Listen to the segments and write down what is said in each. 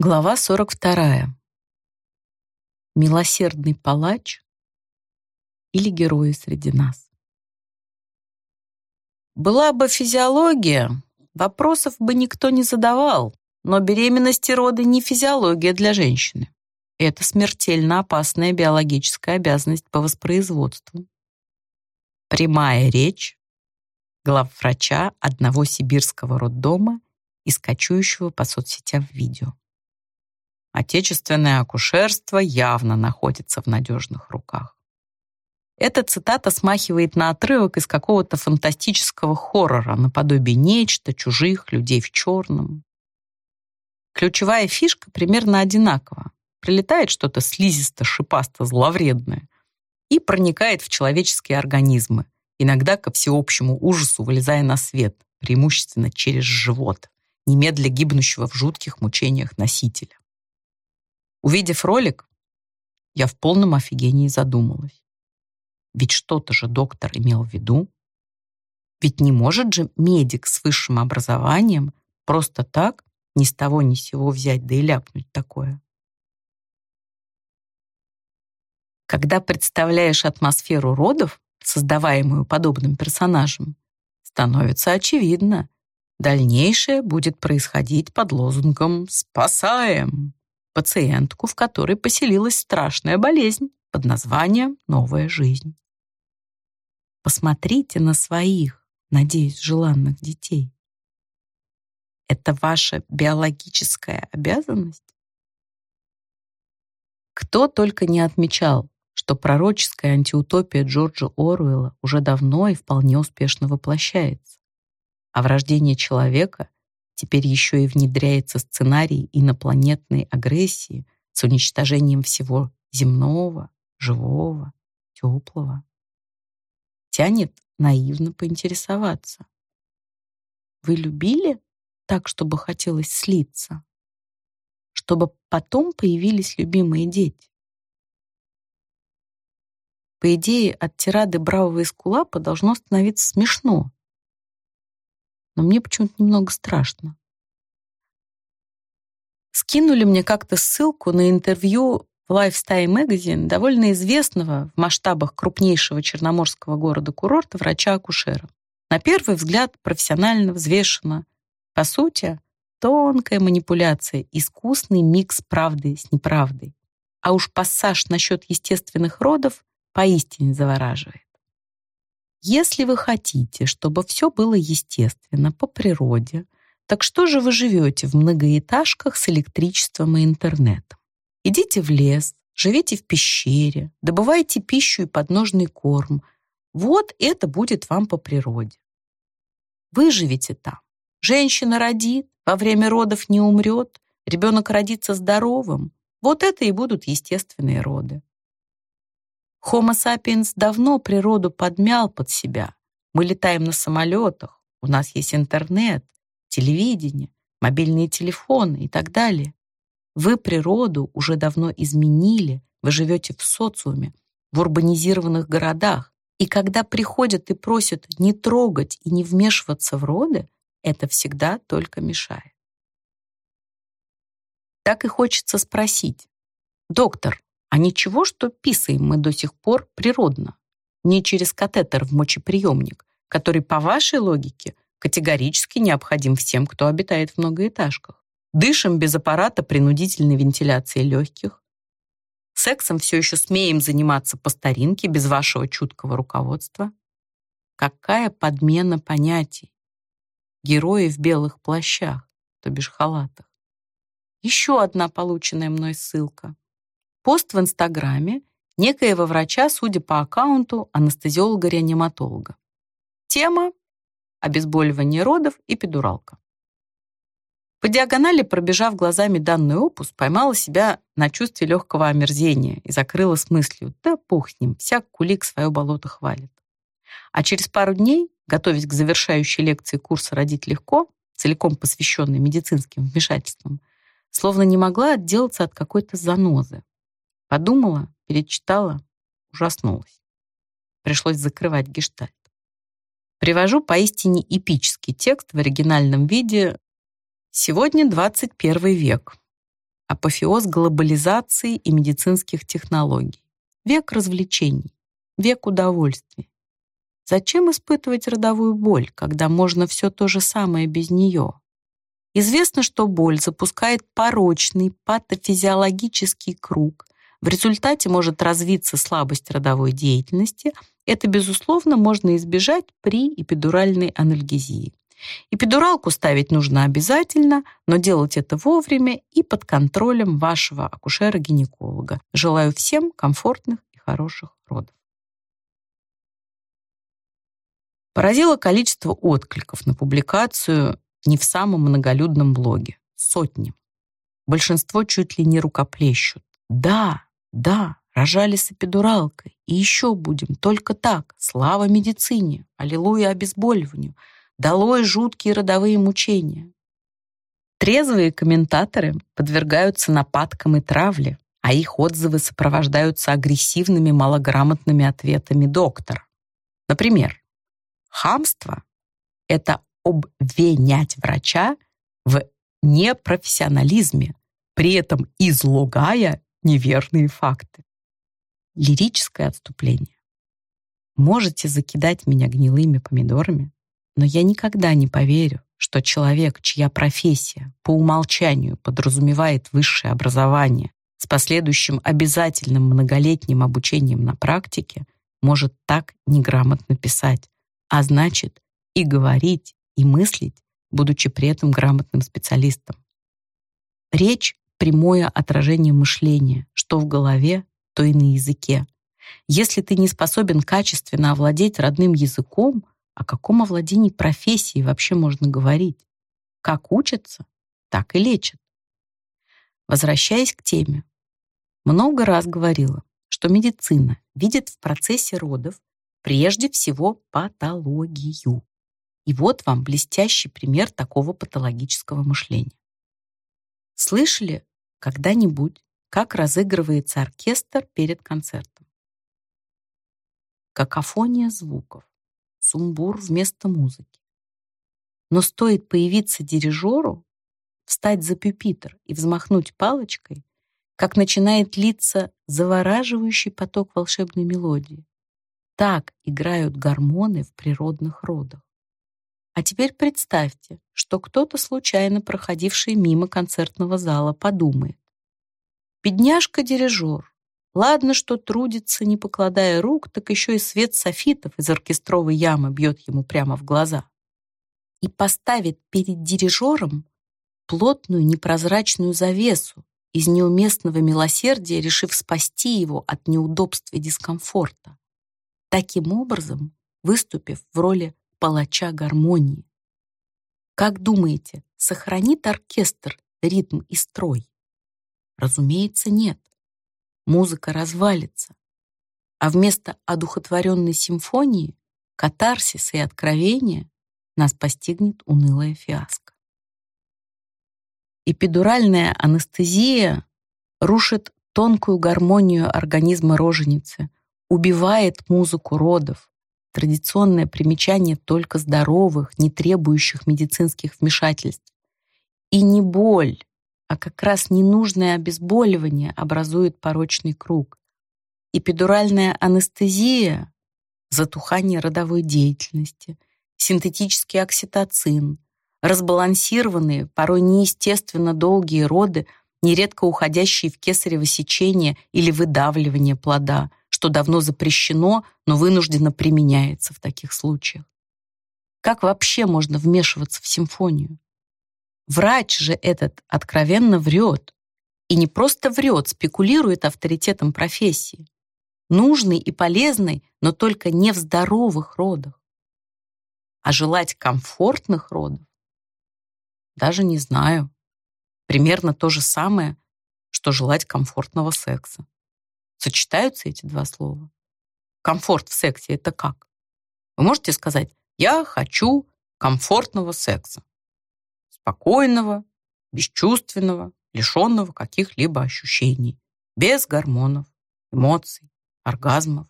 Глава 42. Милосердный палач или герои среди нас. Была бы физиология, вопросов бы никто не задавал, но беременность и роды не физиология для женщины. Это смертельно опасная биологическая обязанность по воспроизводству. Прямая речь главврача одного сибирского роддома и скачующего по соцсетям видео. Отечественное акушерство явно находится в надежных руках. Эта цитата смахивает на отрывок из какого-то фантастического хоррора наподобие нечто, чужих, людей в черном. Ключевая фишка примерно одинакова. Прилетает что-то слизисто-шипасто-зловредное и проникает в человеческие организмы, иногда ко всеобщему ужасу вылезая на свет, преимущественно через живот, немедля гибнущего в жутких мучениях носителя. Увидев ролик, я в полном офигении задумалась. Ведь что-то же доктор имел в виду. Ведь не может же медик с высшим образованием просто так ни с того ни с сего взять да и ляпнуть такое. Когда представляешь атмосферу родов, создаваемую подобным персонажем, становится очевидно, дальнейшее будет происходить под лозунгом «Спасаем!» Пациентку, в которой поселилась страшная болезнь под названием «Новая жизнь». Посмотрите на своих, надеюсь, желанных детей. Это ваша биологическая обязанность? Кто только не отмечал, что пророческая антиутопия Джорджа Оруэлла уже давно и вполне успешно воплощается, а в рождении человека Теперь еще и внедряется сценарий инопланетной агрессии с уничтожением всего земного, живого, теплого. Тянет наивно поинтересоваться. Вы любили так, чтобы хотелось слиться? Чтобы потом появились любимые дети? По идее, от тирады бравого эскулапа должно становиться смешно но мне почему-то немного страшно. Скинули мне как-то ссылку на интервью в Lifestyle Magazine довольно известного в масштабах крупнейшего черноморского города-курорта врача-акушера. На первый взгляд профессионально взвешенно. По сути, тонкая манипуляция, искусный микс правды с неправдой. А уж пассаж насчет естественных родов поистине завораживает. Если вы хотите, чтобы все было естественно, по природе, так что же вы живете в многоэтажках с электричеством и интернетом? Идите в лес, живите в пещере, добывайте пищу и подножный корм. Вот это будет вам по природе. Выживете там. Женщина родит, во время родов не умрет, ребенок родится здоровым. Вот это и будут естественные роды. Homo sapiens давно природу подмял под себя. Мы летаем на самолетах, у нас есть интернет, телевидение, мобильные телефоны и так далее. Вы природу уже давно изменили, вы живете в социуме, в урбанизированных городах, и когда приходят и просят не трогать и не вмешиваться в роды, это всегда только мешает. Так и хочется спросить. Доктор, а ничего, что писаем мы до сих пор природно, не через катетер в мочеприемник, который, по вашей логике, категорически необходим всем, кто обитает в многоэтажках. Дышим без аппарата принудительной вентиляции легких. Сексом все еще смеем заниматься по старинке, без вашего чуткого руководства. Какая подмена понятий? Герои в белых плащах, то бишь халатах. Еще одна полученная мной ссылка. Пост в Инстаграме некоего врача, судя по аккаунту, анестезиолога-реаниматолога. Тема – обезболивание родов и педуралка. По диагонали, пробежав глазами данный опус, поймала себя на чувстве легкого омерзения и закрыла с мыслью «да пух с ним, всяк кулик свое болото хвалит». А через пару дней, готовясь к завершающей лекции курса «Родить легко», целиком посвященной медицинским вмешательствам, словно не могла отделаться от какой-то занозы. Подумала, перечитала, ужаснулась. Пришлось закрывать гештальт. Привожу поистине эпический текст в оригинальном виде «Сегодня 21 век. апофеоз глобализации и медицинских технологий. Век развлечений, век удовольствий. Зачем испытывать родовую боль, когда можно все то же самое без нее? Известно, что боль запускает порочный патофизиологический круг. В результате может развиться слабость родовой деятельности. Это, безусловно, можно избежать при эпидуральной анальгезии. Эпидуралку ставить нужно обязательно, но делать это вовремя и под контролем вашего акушера-гинеколога. Желаю всем комфортных и хороших родов. Поразило количество откликов на публикацию не в самом многолюдном блоге. Сотни. Большинство чуть ли не рукоплещут. Да, да, рожали с эпидуралкой. И еще будем, только так. Слава медицине, аллилуйя обезболиванию — Долой жуткие родовые мучения. Трезвые комментаторы подвергаются нападкам и травле, а их отзывы сопровождаются агрессивными малограмотными ответами доктора. Например, хамство — это обвинять врача в непрофессионализме, при этом излагая неверные факты. Лирическое отступление. Можете закидать меня гнилыми помидорами, но я никогда не поверю, что человек, чья профессия по умолчанию подразумевает высшее образование с последующим обязательным многолетним обучением на практике, может так неграмотно писать, а значит и говорить, и мыслить, будучи при этом грамотным специалистом. Речь — прямое отражение мышления, что в голове, то и на языке. Если ты не способен качественно овладеть родным языком — о каком овладении профессией вообще можно говорить? Как учатся, так и лечат. Возвращаясь к теме, много раз говорила, что медицина видит в процессе родов прежде всего патологию. И вот вам блестящий пример такого патологического мышления. Слышали когда-нибудь, как разыгрывается оркестр перед концертом? Какофония звуков, сумбур вместо музыки. Но стоит появиться дирижеру, встать за пюпитр и взмахнуть палочкой, как начинает литься завораживающий поток волшебной мелодии. Так играют гормоны в природных родах. А теперь представьте, что кто-то, случайно проходивший мимо концертного зала, подумает. Бедняжка-дирижер, Ладно, что трудится, не покладая рук, так еще и свет софитов из оркестровой ямы бьет ему прямо в глаза. И поставит перед дирижером плотную непрозрачную завесу из неуместного милосердия, решив спасти его от неудобств и дискомфорта, таким образом выступив в роли палача гармонии. Как думаете, сохранит оркестр ритм и строй? Разумеется, нет музыка развалится, а вместо одухотворенной симфонии, катарсиса и откровения нас постигнет унылая фиаско. Эпидуральная анестезия рушит тонкую гармонию организма роженицы, убивает музыку родов, традиционное примечание только здоровых, не требующих медицинских вмешательств. И не боль, а как раз ненужное обезболивание образует порочный круг. Эпидуральная анестезия — затухание родовой деятельности, синтетический окситоцин, разбалансированные, порой неестественно долгие роды, нередко уходящие в кесарево сечение или выдавливание плода, что давно запрещено, но вынужденно применяется в таких случаях. Как вообще можно вмешиваться в симфонию? Врач же этот откровенно врет. И не просто врет, спекулирует авторитетом профессии. Нужный и полезный, но только не в здоровых родах. А желать комфортных родов? Даже не знаю. Примерно то же самое, что желать комфортного секса. Сочетаются эти два слова? Комфорт в сексе — это как? Вы можете сказать «я хочу комфортного секса»? спокойного, бесчувственного, лишенного каких-либо ощущений, без гормонов, эмоций, оргазмов.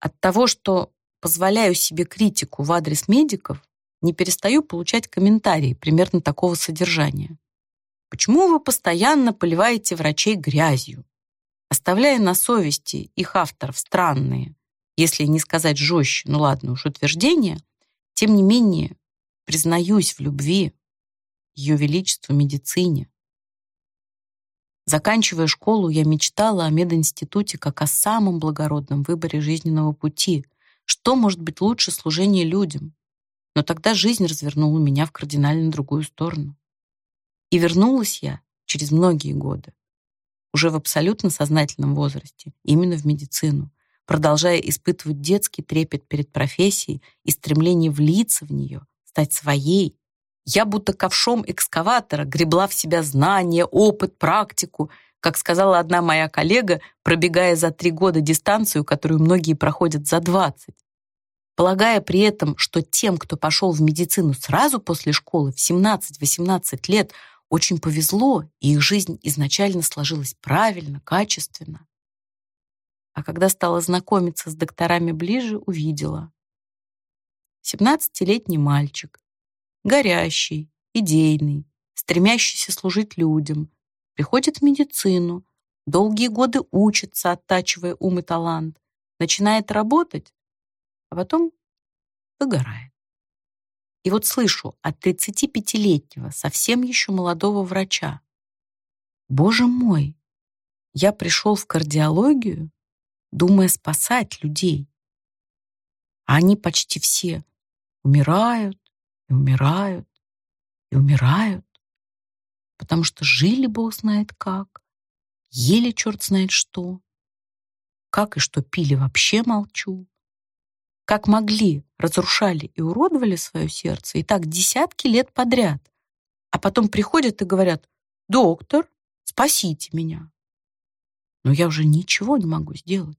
От того, что позволяю себе критику в адрес медиков, не перестаю получать комментарии примерно такого содержания. Почему вы постоянно поливаете врачей грязью, оставляя на совести их авторов странные, если не сказать жестче, ну ладно уж, утверждения, тем не менее признаюсь в любви Ее Величеству медицине. Заканчивая школу, я мечтала о мединституте как о самом благородном выборе жизненного пути. Что может быть лучше служения людям? Но тогда жизнь развернула меня в кардинально другую сторону. И вернулась я через многие годы, уже в абсолютно сознательном возрасте, именно в медицину, продолжая испытывать детский трепет перед профессией и стремление влиться в нее, стать своей. Я будто ковшом экскаватора гребла в себя знания, опыт, практику, как сказала одна моя коллега, пробегая за три года дистанцию, которую многие проходят за двадцать полагая при этом, что тем, кто пошел в медицину сразу после школы в 17-18 лет, очень повезло, и их жизнь изначально сложилась правильно, качественно. А когда стала знакомиться с докторами ближе, увидела. 17-летний мальчик, горящий, идейный, стремящийся служить людям, приходит в медицину, долгие годы учится, оттачивая ум и талант, начинает работать, а потом выгорает. И вот слышу от 35-летнего, совсем еще молодого врача. Боже мой, я пришел в кардиологию, думая спасать людей. А они почти все умирают и умирают и умирают, потому что жили Бог знает как, ели черт знает что, как и что пили вообще молчу как могли, разрушали и уродовали свое сердце, и так десятки лет подряд. А потом приходят и говорят, доктор, спасите меня. Но я уже ничего не могу сделать.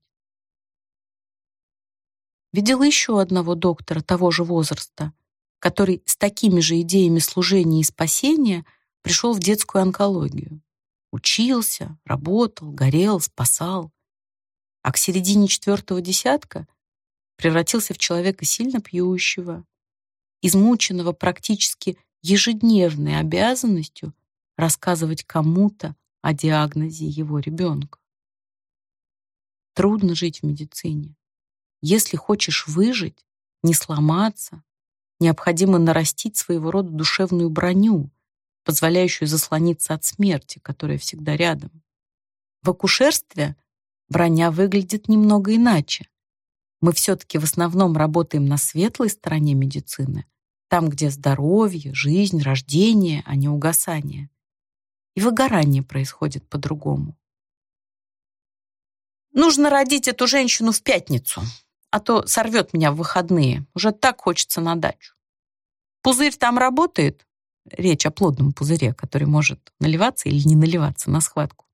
Видела еще одного доктора того же возраста, который с такими же идеями служения и спасения пришел в детскую онкологию. Учился, работал, горел, спасал. А к середине четвертого десятка превратился в человека сильно пьющего, измученного практически ежедневной обязанностью рассказывать кому-то о диагнозе его ребенка. Трудно жить в медицине. Если хочешь выжить, не сломаться, необходимо нарастить своего рода душевную броню, позволяющую заслониться от смерти, которая всегда рядом. В акушерстве броня выглядит немного иначе. Мы все-таки в основном работаем на светлой стороне медицины, там, где здоровье, жизнь, рождение, а не угасание. И выгорание происходит по-другому. Нужно родить эту женщину в пятницу, а то сорвет меня в выходные. Уже так хочется на дачу. Пузырь там работает? Речь о плодном пузыре, который может наливаться или не наливаться на схватку.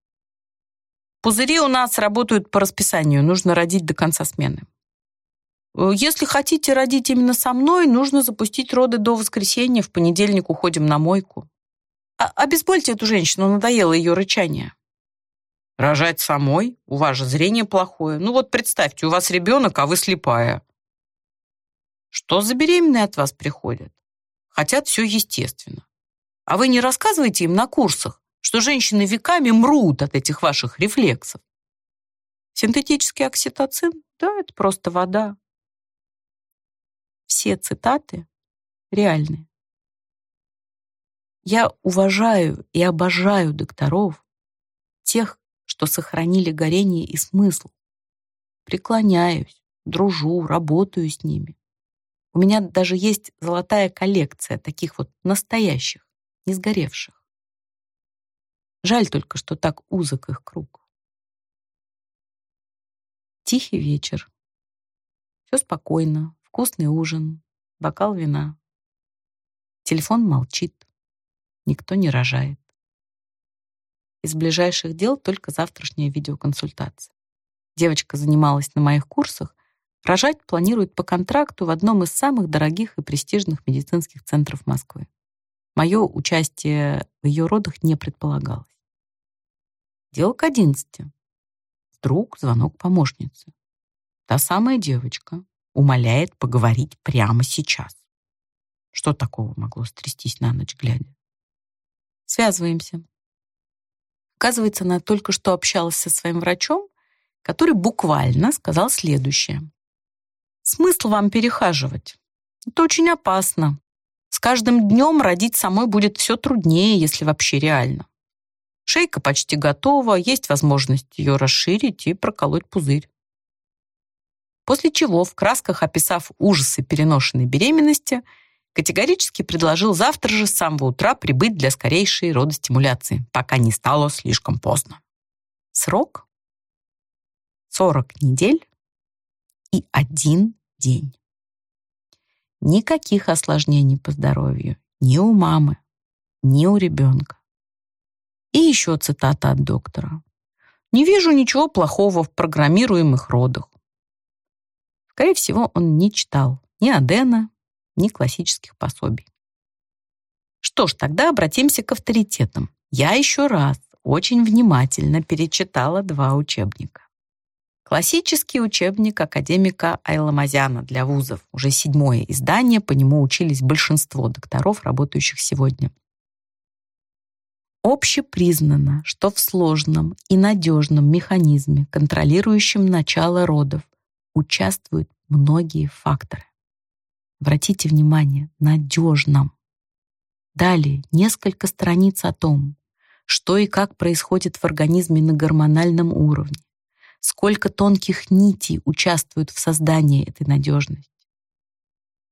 Пузыри у нас работают по расписанию, нужно родить до конца смены. Э, если хотите родить именно со мной, нужно запустить роды до воскресенья, в понедельник уходим на мойку. А обезбольте эту женщину, надоело ее рычание. Рожать самой? У вас же зрение плохое. Ну вот представьте, у вас ребенок, а вы слепая. Что за беременные от вас приходят? Хотят все естественно. А вы не рассказываете им на курсах, что женщины веками мрут от этих ваших рефлексов? Синтетический окситоцин? Да, это просто вода все цитаты реальны. Я уважаю и обожаю докторов, тех, что сохранили горение и смысл. Преклоняюсь, дружу, работаю с ними. У меня даже есть золотая коллекция таких вот настоящих, не сгоревших. Жаль только, что так узок их круг. Тихий вечер. Все спокойно, Вкусный ужин, бокал вина. Телефон молчит. Никто не рожает. Из ближайших дел только завтрашняя видеоконсультация. Девочка занималась на моих курсах, рожать планирует по контракту в одном из самых дорогих и престижных медицинских центров Москвы. Мое участие в ее родах не предполагалось. Дело к одиннадцати. Вдруг звонок помощницы. Та самая девочка, умоляет поговорить прямо сейчас. Что такого могло стрястись на ночь глядя? Связываемся. Оказывается, она только что общалась со своим врачом, который буквально сказал следующее. «Смысл вам перехаживать? Это очень опасно. С каждым днем родить самой будет все труднее, если вообще реально. Шейка почти готова, есть возможность ее расширить и проколоть пузырь. После чего, в красках описав ужасы переношенной беременности, категорически предложил завтра же с самого утра прибыть для скорейшей родостимуляции, пока не стало слишком поздно. Срок 40 недель и один день. Никаких осложнений по здоровью ни у мамы, ни у ребенка. И еще цитата от доктора. «Не вижу ничего плохого в программируемых родах». Скорее всего, он не читал ни Адена, ни классических пособий. Что ж, тогда обратимся к авторитетам. Я еще раз очень внимательно перечитала два учебника. Классический учебник академика Айламазяна для вузов, уже седьмое издание, по нему учились большинство докторов, работающих сегодня. Общепризнано, что в сложном и надежном механизме, контролирующем начало родов, участвуют многие факторы. Обратите внимание, надежном. Далее несколько страниц о том, что и как происходит в организме на гормональном уровне, сколько тонких нитей участвуют в создании этой надежности.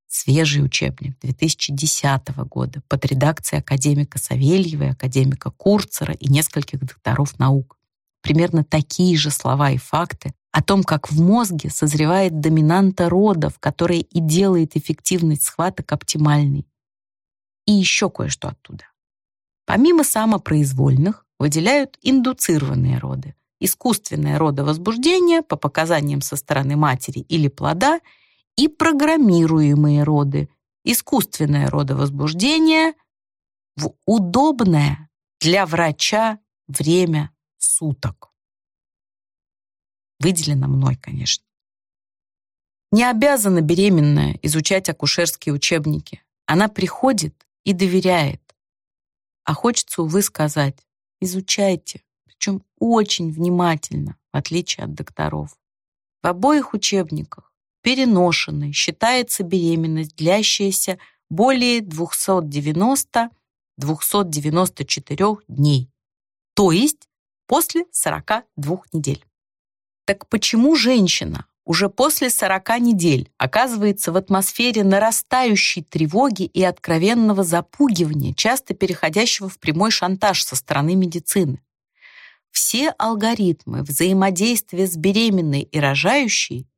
Свежий учебник 2010 года под редакцией академика Савельева, академика Курцера и нескольких докторов наук. Примерно такие же слова и факты о том, как в мозге созревает доминанта родов, которая и делает эффективность схваток оптимальной. И еще кое-что оттуда. Помимо самопроизвольных, выделяют индуцированные роды, искусственное родовозбуждение по показаниям со стороны матери или плода и программируемые роды, искусственное родовозбуждение в удобное для врача время суток. Выделено мной, конечно. Не обязана беременная изучать акушерские учебники. Она приходит и доверяет. А хочется, увы, сказать, изучайте причем очень внимательно, в отличие от докторов. В обоих учебниках переношенной считается беременность, длящаяся более 290-294 дней, то есть после 42 недель. Так почему женщина уже после 40 недель оказывается в атмосфере нарастающей тревоги и откровенного запугивания, часто переходящего в прямой шантаж со стороны медицины? Все алгоритмы взаимодействия с беременной и рожающей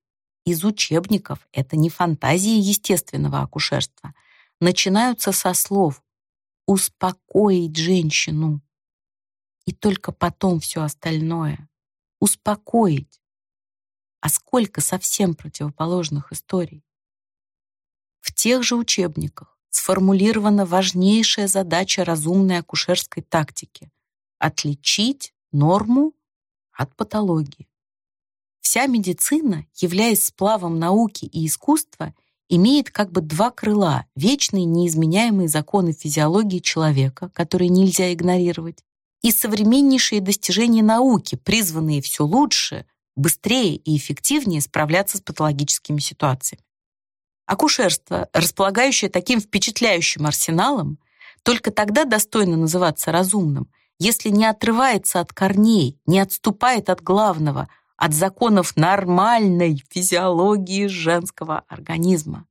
из учебников, это не фантазии естественного акушерства, начинаются со слов «успокоить женщину». И только потом все остальное. Успокоить. А сколько совсем противоположных историй. В тех же учебниках сформулирована важнейшая задача разумной акушерской тактики — отличить норму от патологии. Вся медицина, являясь сплавом науки и искусства, имеет как бы два крыла, вечные неизменяемые законы физиологии человека, которые нельзя игнорировать, и современнейшие достижения науки, призванные все лучше, быстрее и эффективнее справляться с патологическими ситуациями. Акушерство, располагающее таким впечатляющим арсеналом, только тогда достойно называться разумным, если не отрывается от корней, не отступает от главного, от законов нормальной физиологии женского организма.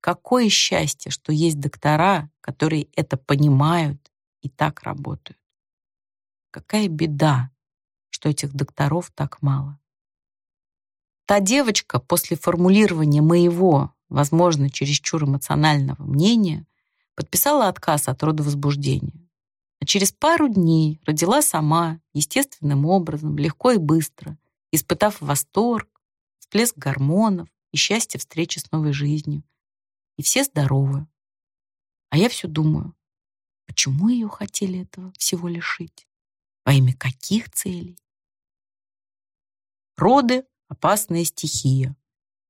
Какое счастье, что есть доктора, которые это понимают и так работают. Какая беда, что этих докторов так мало. Та девочка после формулирования моего, возможно, чересчур эмоционального мнения, подписала отказ от родовозбуждения а через пару дней родила сама, естественным образом, легко и быстро, испытав восторг, всплеск гормонов и счастье встречи с новой жизнью. И все здоровы. А я все думаю, почему ее хотели этого всего лишить? Во имя каких целей? Роды — опасная стихия.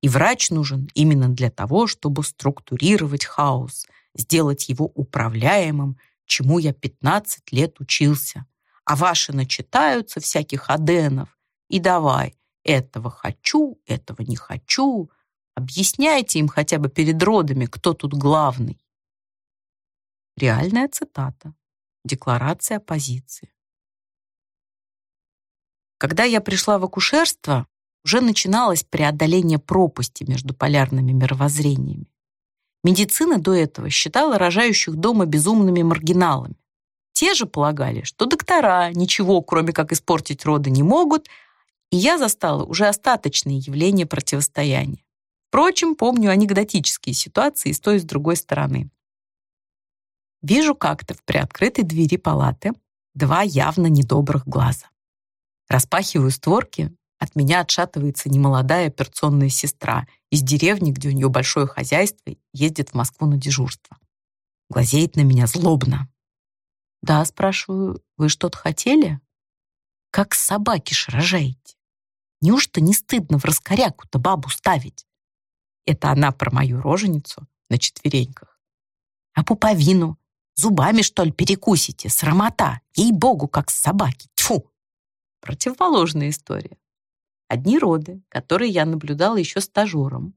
И врач нужен именно для того, чтобы структурировать хаос, сделать его управляемым чему я 15 лет учился. А ваши начитаются всяких аденов. И давай, этого хочу, этого не хочу. Объясняйте им хотя бы перед родами, кто тут главный. Реальная цитата. Декларация позиции. Когда я пришла в акушерство, уже начиналось преодоление пропасти между полярными мировоззрениями. Медицина до этого считала рожающих дома безумными маргиналами. Те же полагали, что доктора ничего, кроме как испортить роды, не могут, и я застала уже остаточные явления противостояния. Впрочем, помню анекдотические ситуации с той и с другой стороны. Вижу как-то в приоткрытой двери палаты два явно недобрых глаза. Распахиваю створки, от меня отшатывается немолодая операционная сестра из деревни, где у нее большое хозяйство, ездит в Москву на дежурство. Глазеет на меня злобно. «Да, спрашиваю, вы что-то хотели?» «Как собаки ж рожаете? Неужто не стыдно в раскоряку-то бабу ставить?» Это она про мою роженицу на четвереньках. «А пуповину? Зубами, что ли, перекусите? Срамота! Ей-богу, как собаки! Тьфу!» Противоположная история. Одни роды, которые я наблюдала еще стажером.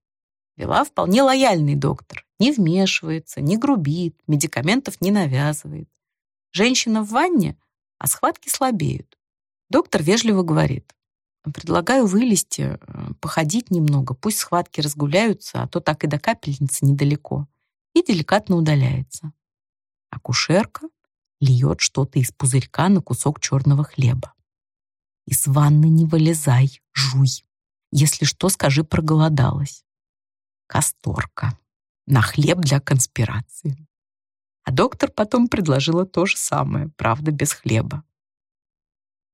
Вела вполне лояльный доктор. Не вмешивается, не грубит, медикаментов не навязывает. Женщина в ванне, а схватки слабеют. Доктор вежливо говорит. Предлагаю вылезти, э, походить немного, пусть схватки разгуляются, а то так и до капельницы недалеко. И деликатно удаляется. Акушерка льет что-то из пузырька на кусок черного хлеба. Из ванны не вылезай, жуй. Если что, скажи, проголодалась. Касторка. На хлеб для конспирации. А доктор потом предложила то же самое, правда, без хлеба.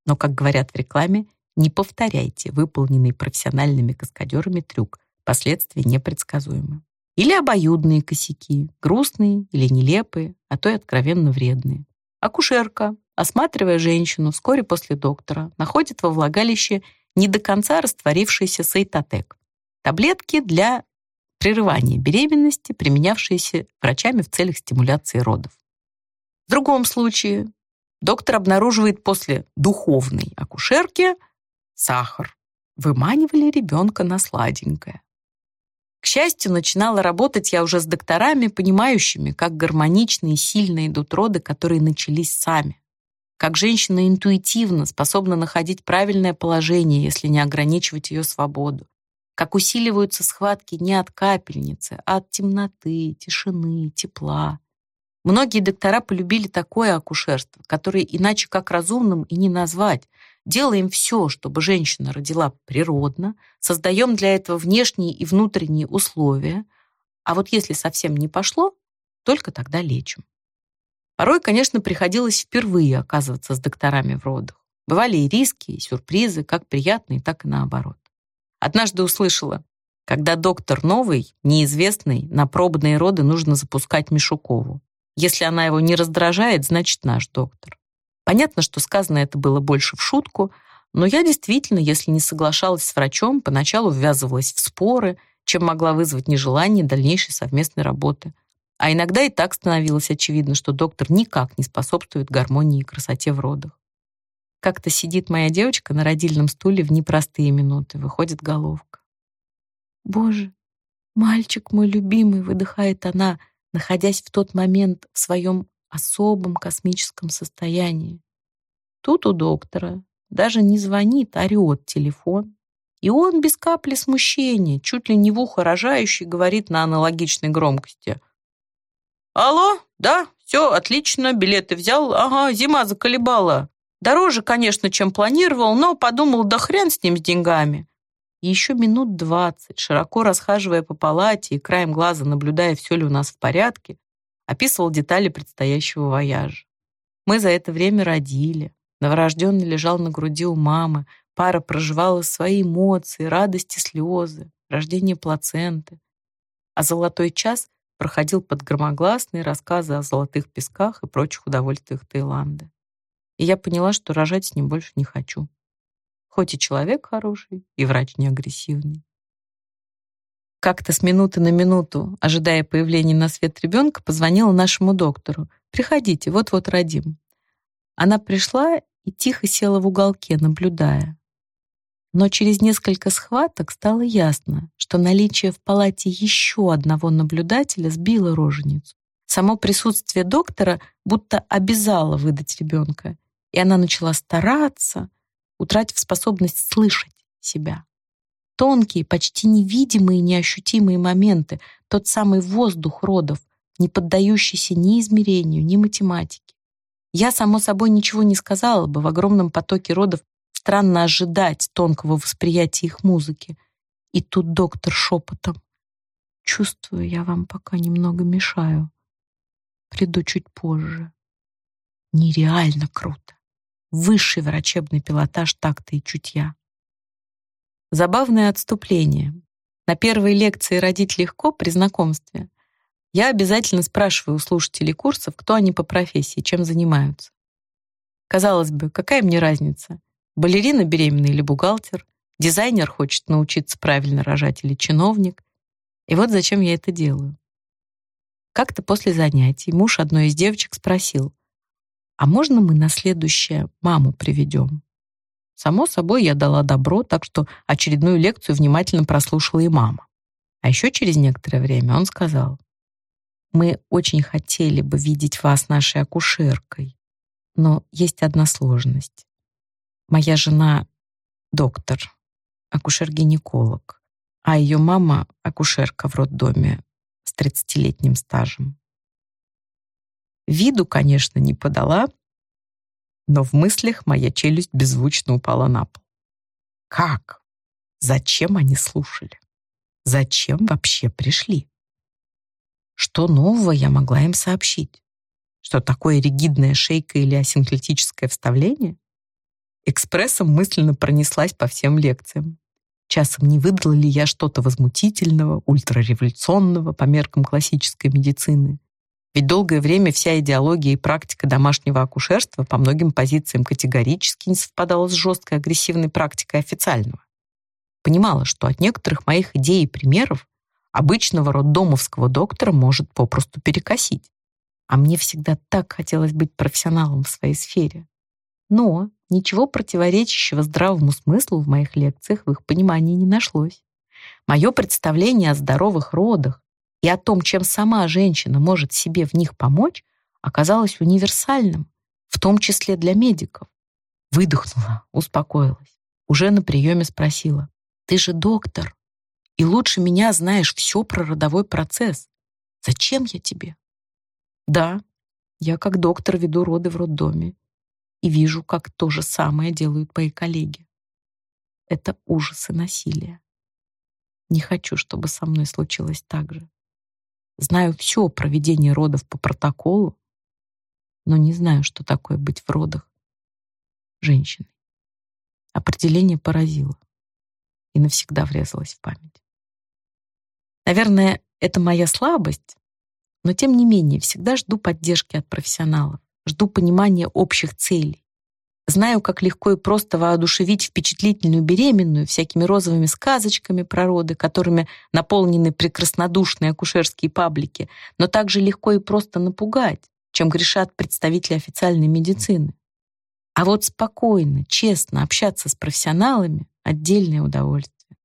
Но, как говорят в рекламе, не повторяйте выполненный профессиональными каскадерами трюк, последствия непредсказуемы. Или обоюдные косяки, грустные или нелепые, а то и откровенно вредные. Акушерка, осматривая женщину вскоре после доктора, находит во влагалище не до конца растворившийся сейтотек. Таблетки для прерывания беременности, применявшиеся врачами в целях стимуляции родов. В другом случае доктор обнаруживает после духовной акушерки сахар. Выманивали ребенка на сладенькое. К счастью, начинала работать я уже с докторами, понимающими, как гармоничны и сильно идут роды, которые начались сами как женщина интуитивно способна находить правильное положение, если не ограничивать ее свободу, как усиливаются схватки не от капельницы, а от темноты, тишины, тепла. Многие доктора полюбили такое акушерство, которое иначе как разумным и не назвать. Делаем все, чтобы женщина родила природно, создаем для этого внешние и внутренние условия, а вот если совсем не пошло, только тогда лечим. Порой, конечно, приходилось впервые оказываться с докторами в родах. Бывали и риски, и сюрпризы, как приятные, так и наоборот. Однажды услышала, когда доктор новый, неизвестный, на пробные роды нужно запускать Мишукову. Если она его не раздражает, значит наш доктор. Понятно, что сказано это было больше в шутку, но я действительно, если не соглашалась с врачом, поначалу ввязывалась в споры, чем могла вызвать нежелание дальнейшей совместной работы – а иногда и так становилось очевидно, что доктор никак не способствует гармонии и красоте в родах. Как-то сидит моя девочка на родильном стуле в непростые минуты, выходит головка. «Боже, мальчик мой любимый!» — выдыхает она, находясь в тот момент в своем особом космическом состоянии. Тут у доктора даже не звонит, орёт телефон. И он без капли смущения, чуть ли не в ухо рожающий, говорит на аналогичной громкости. «Алло, да, все, отлично, билеты взял. Ага, зима заколебала. Дороже, конечно, чем планировал, но подумал, да хрен с ним с деньгами». Еще минут двадцать, широко расхаживая по палате и краем глаза наблюдая, все ли у нас в порядке, описывал детали предстоящего вояжа. Мы за это время родили. Новорожденный лежал на груди у мамы. Пара проживала свои эмоции, радости, слезы, рождение плаценты. А золотой час проходил под громогласные рассказы о золотых песках и прочих удовольствиях Таиланда. И я поняла, что рожать с ним больше не хочу. Хоть и человек хороший, и врач не агрессивный. Как-то с минуты на минуту, ожидая появления на свет ребенка, позвонила нашему доктору, приходите, вот-вот родим». Она пришла и тихо села в уголке, наблюдая. Но через несколько схваток стало ясно, что наличие в палате еще одного наблюдателя сбило роженицу. Само присутствие доктора будто обязало выдать ребенка, и она начала стараться, утратив способность слышать себя. Тонкие, почти невидимые, неощутимые моменты, тот самый воздух родов, не поддающийся ни измерению, ни математике. Я, само собой, ничего не сказала бы в огромном потоке родов, странно ожидать тонкого восприятия их музыки. И тут доктор шепотом. «Чувствую, я вам пока немного мешаю. Приду чуть позже». Нереально круто. Высший врачебный пилотаж такта и чутья. Забавное отступление. На первой лекции «Родить легко» при знакомстве я обязательно спрашиваю у слушателей курсов, кто они по профессии, чем занимаются. Казалось бы, какая мне разница? Балерина беременна или бухгалтер? Дизайнер хочет научиться правильно рожать или чиновник? И вот зачем я это делаю. Как-то после занятий муж одной из девочек спросил, а можно мы на следующее маму приведем? Само собой, я дала добро, так что очередную лекцию внимательно прослушала и мама. А еще через некоторое время он сказал, «Мы очень хотели бы видеть вас нашей акушеркой, но есть одна сложность. Моя жена — доктор, акушер-гинеколог, а ее мама — акушерка в роддоме с 30-летним стажем. Виду, конечно, не подала, но в мыслях моя челюсть беззвучно упала на пол. Как? Зачем они слушали? Зачем вообще пришли? Что нового я могла им сообщить? Что такое ригидная шейка или асинклетическое вставление? Экспрессом мысленно пронеслась по всем лекциям. Часом не выдала ли я что-то возмутительного, ультрареволюционного по меркам классической медицины? Ведь долгое время вся идеология и практика домашнего акушерства по многим позициям категорически не совпадала с жесткой агрессивной практикой официального. Понимала, что от некоторых моих идей и примеров обычного роддомовского доктора может попросту перекосить. А мне всегда так хотелось быть профессионалом в своей сфере. Но ничего противоречащего здравому смыслу в моих лекциях в их понимании не нашлось. Мое представление о здоровых родах, и о том, чем сама женщина может себе в них помочь, оказалось универсальным, в том числе для медиков. Выдохнула, успокоилась. Уже на приеме спросила. «Ты же доктор, и лучше меня знаешь все про родовой процесс. Зачем я тебе?» «Да, я как доктор веду роды в роддоме и вижу, как то же самое делают мои коллеги. Это ужасы насилия. Не хочу, чтобы со мной случилось так же. Знаю все о проведении родов по протоколу, но не знаю, что такое быть в родах женщиной. Определение поразило и навсегда врезалось в память. Наверное, это моя слабость, но тем не менее всегда жду поддержки от профессионалов, жду понимания общих целей. Знаю, как легко и просто воодушевить впечатлительную беременную всякими розовыми сказочками про роды, которыми наполнены прекраснодушные акушерские паблики, но также легко и просто напугать, чем грешат представители официальной медицины. А вот спокойно, честно общаться с профессионалами — отдельное удовольствие.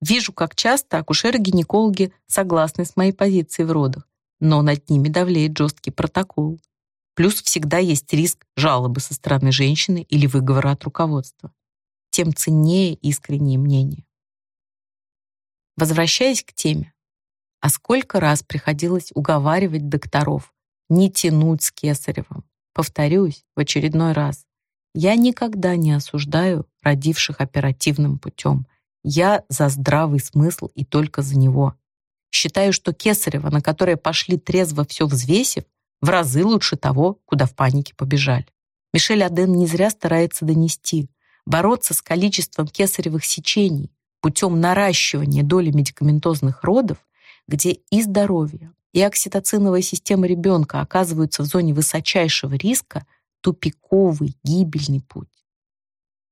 Вижу, как часто акушеры-гинекологи согласны с моей позицией в родах, но над ними давлеет жесткий протокол. Плюс всегда есть риск жалобы со стороны женщины или выговора от руководства. Тем ценнее искреннее мнение. Возвращаясь к теме, а сколько раз приходилось уговаривать докторов не тянуть с Кесаревым. Повторюсь в очередной раз. Я никогда не осуждаю родивших оперативным путем. Я за здравый смысл и только за него. Считаю, что Кесарева, на которое пошли трезво все взвесив, в разы лучше того, куда в панике побежали. Мишель Аден не зря старается донести, бороться с количеством кесаревых сечений путем наращивания доли медикаментозных родов, где и здоровье, и окситоциновая система ребенка оказываются в зоне высочайшего риска, тупиковый, гибельный путь.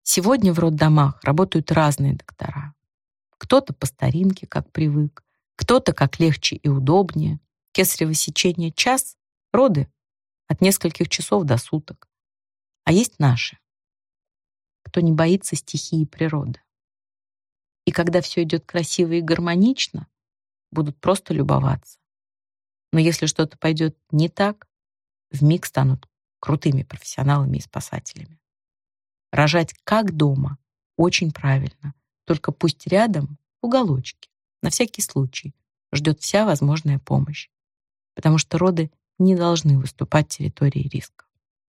Сегодня в роддомах работают разные доктора. Кто-то по старинке, как привык, кто-то как легче и удобнее. Кесарево сечение час, Роды от нескольких часов до суток. А есть наши, кто не боится стихии природы. И когда все идет красиво и гармонично, будут просто любоваться. Но если что-то пойдет не так, вмиг станут крутыми профессионалами и спасателями. Рожать как дома очень правильно, только пусть рядом, в уголочке, на всякий случай, ждет вся возможная помощь. Потому что роды не должны выступать территорией риска.